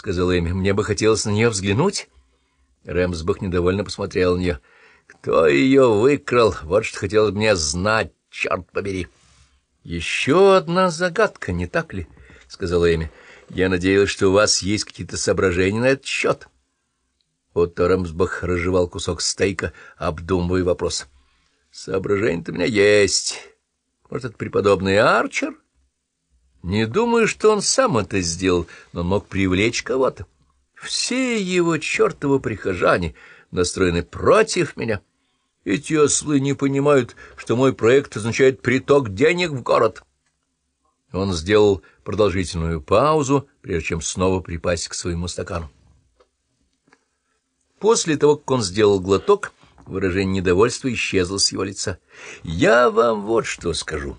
сказала Эми. — Мне бы хотелось на нее взглянуть. Рэмсбах недовольно посмотрел на нее. — Кто ее выкрал? Вот что хотелось мне знать, черт побери. — Еще одна загадка, не так ли? — сказала Эми. — Я надеялась, что у вас есть какие-то соображения на этот счет. Отто Рэмсбах разжевал кусок стейка, обдумывая вопрос. — Соображения-то у меня есть. Может, это преподобный Арчер? Не думаю, что он сам это сделал, но мог привлечь кого-то. Все его чертовы прихожане настроены против меня. Эти ослы не понимают, что мой проект означает приток денег в город. Он сделал продолжительную паузу, прежде чем снова припасть к своему стакану. После того, как он сделал глоток, выражение недовольства исчезло с его лица. «Я вам вот что скажу.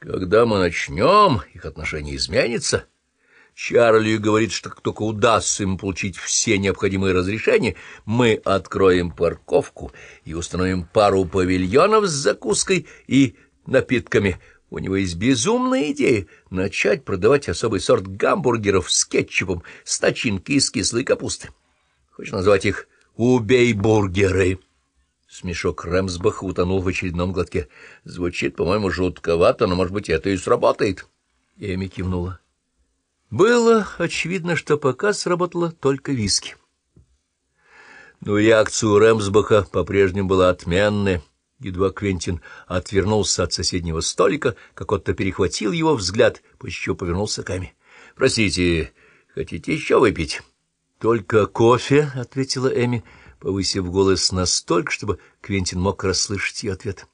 Когда мы начнем, их отношения изменятся». Чарли говорит, что как только удастся ему получить все необходимые разрешения, мы откроем парковку и установим пару павильонов с закуской и напитками. У него есть безумная идея начать продавать особый сорт гамбургеров с кетчупом с начинкой из кислой капусты. Хочешь назвать их «убей-бургеры»? Смешок Рэмсбаха утонул в очередном глотке. Звучит, по-моему, жутковато, но, может быть, это и сработает. Эми кивнула. Было очевидно, что пока сработало только виски. Но реакция у Рэмсбаха по-прежнему была отменная. Едва Квентин отвернулся от соседнего столика, как отто перехватил его взгляд, после чего повернулся к Эми. — Простите, хотите еще выпить? — Только кофе, — ответила Эми, повысив голос настолько, чтобы Квентин мог расслышать ее ответ.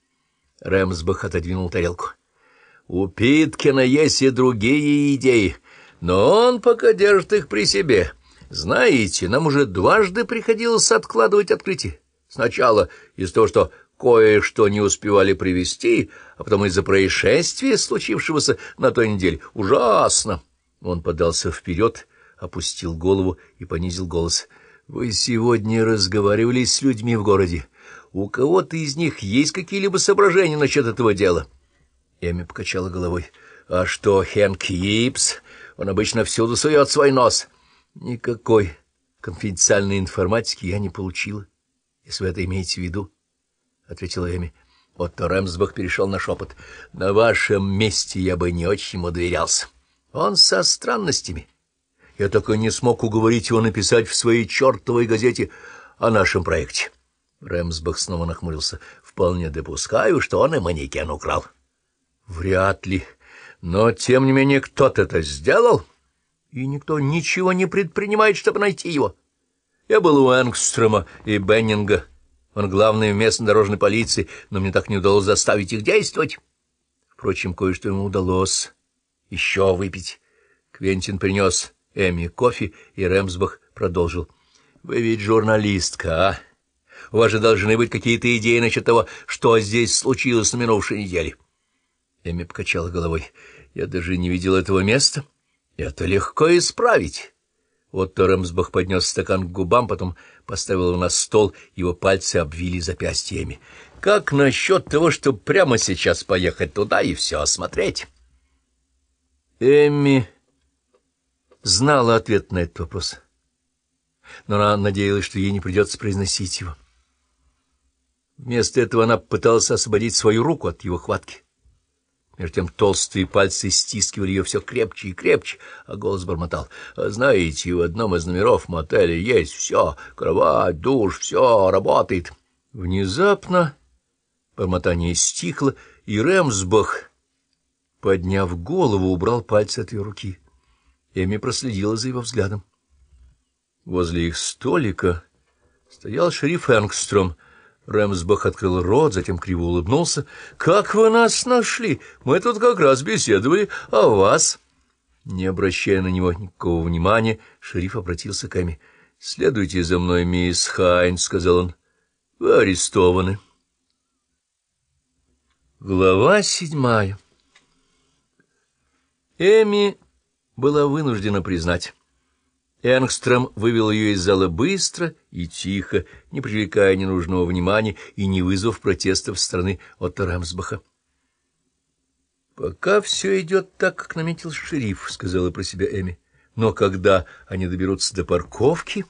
Рэмсбах отодвинул тарелку. — У Питкина есть и другие идеи но он пока держит их при себе. Знаете, нам уже дважды приходилось откладывать открытие. Сначала из-за того, что кое-что не успевали привезти, а потом из-за происшествия, случившегося на той неделе. Ужасно! Он подался вперед, опустил голову и понизил голос. «Вы сегодня разговаривали с людьми в городе. У кого-то из них есть какие-либо соображения насчет этого дела?» Эми покачала головой. «А что, Хэнк Йипс он обычно всюду сует свой нос. Никакой конфиденциальной информатики я не получила, если вы это имеете в виду, — ответила Эми. Отто Рэмсбах перешел на шепот. — На вашем месте я бы не очень ему доверялся. Он со странностями. Я так и не смог уговорить его написать в своей чертовой газете о нашем проекте. Рэмсбах снова нахмурился. — Вполне допускаю, что он и манекен украл. — Вряд ли. — но, тем не менее, кто-то это сделал, и никто ничего не предпринимает, чтобы найти его. Я был у Энгстрома и Беннинга, он главный в местной дорожной полиции, но мне так не удалось заставить их действовать. Впрочем, кое-что ему удалось еще выпить. Квентин принес Эми кофе, и Рэмсбах продолжил. — Вы ведь журналистка, а? У вас же должны быть какие-то идеи насчет того, что здесь случилось на минувшей неделе. — Эми покачала головой. Я даже не видел этого места. Это легко исправить. Вот Ремсбах поднес стакан к губам, потом поставил его на стол, его пальцы обвили запястьями. Как насчет того, чтобы прямо сейчас поехать туда и все осмотреть? Эми знала ответ на этот вопрос, но она надеялась, что ей не придется произносить его. Вместо этого она пыталась освободить свою руку от его хватки. Между тем толстые пальцы стискивали ее все крепче и крепче, а голос бормотал. «А знаете, в одном из номеров мотеля есть все, кровать, душ, все работает». Внезапно бормотание стихло, и Рэмсбах, подняв голову, убрал пальцы от ее руки. Эми проследила за его взглядом. Возле их столика стоял шериф Энгстром — Рэмсбах открыл рот, затем криво улыбнулся. — Как вы нас нашли? Мы тут как раз беседовали о вас. Не обращая на него никакого внимания, шериф обратился к Эми. — Следуйте за мной, мисс Хайнс, — сказал он. — Вы арестованы. Глава седьмая Эми была вынуждена признать. Энгстром вывел ее из зала быстро и тихо, не привлекая ненужного внимания и не вызвав протестов со стороны Отто Рамсбаха. «Пока все идет так, как наметил шериф», — сказала про себя Эми. Но когда они доберутся до парковки...